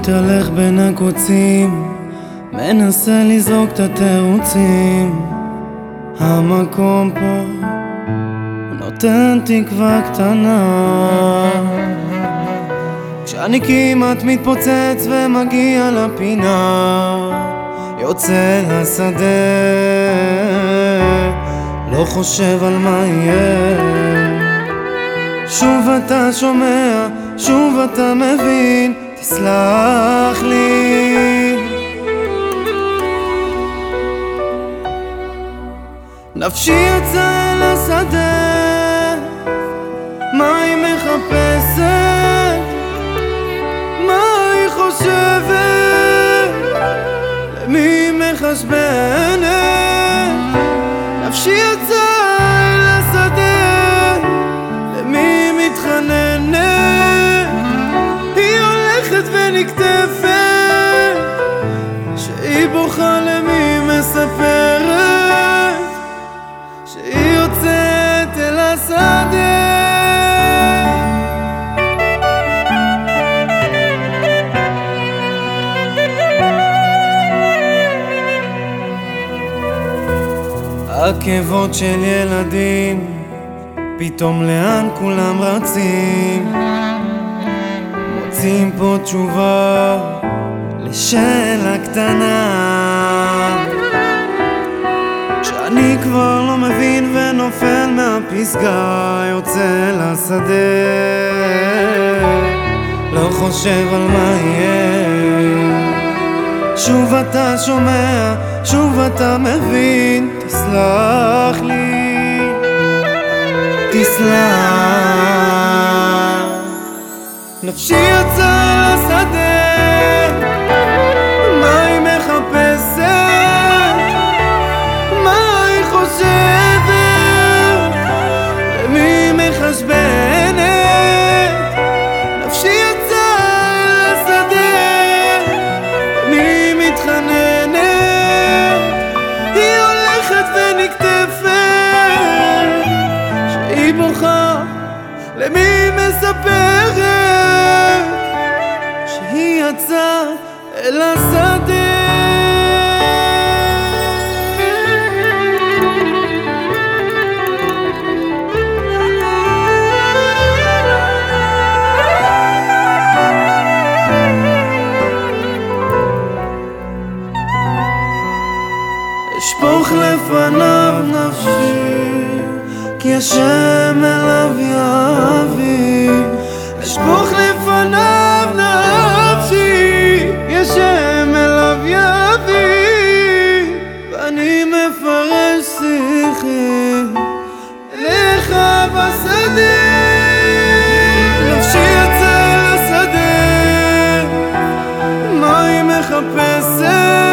מתהלך בין הקוצים, מנסה לזרוק את התירוצים. המקום פה נותן תקווה קטנה. כשאני כמעט מתפוצץ ומגיע לפינה, יוצא לשדה, לא חושב על מה יהיה. שוב אתה שומע, שוב אתה מבין, תסלח לי. נפשי יצאה אל השדה, מה היא מחפשת? מה היא חושבת? למי היא מחשבנת? נפשי יצאה עקבות של ילדים, פתאום לאן כולם רצים? מוצאים פה תשובה לשאלה קטנה. כשאני כבר לא מבין ונופל מהפסגה, יוצא לשדה, לא חושב על מה יהיה. שוב אתה שומע, שוב אתה מבין, תסלח לי, תסלח. נפשי יצאה למי היא מספרת? שהיא יצאה אל השדה אשפוך לפניו נפשי, כי השם אליו יצאה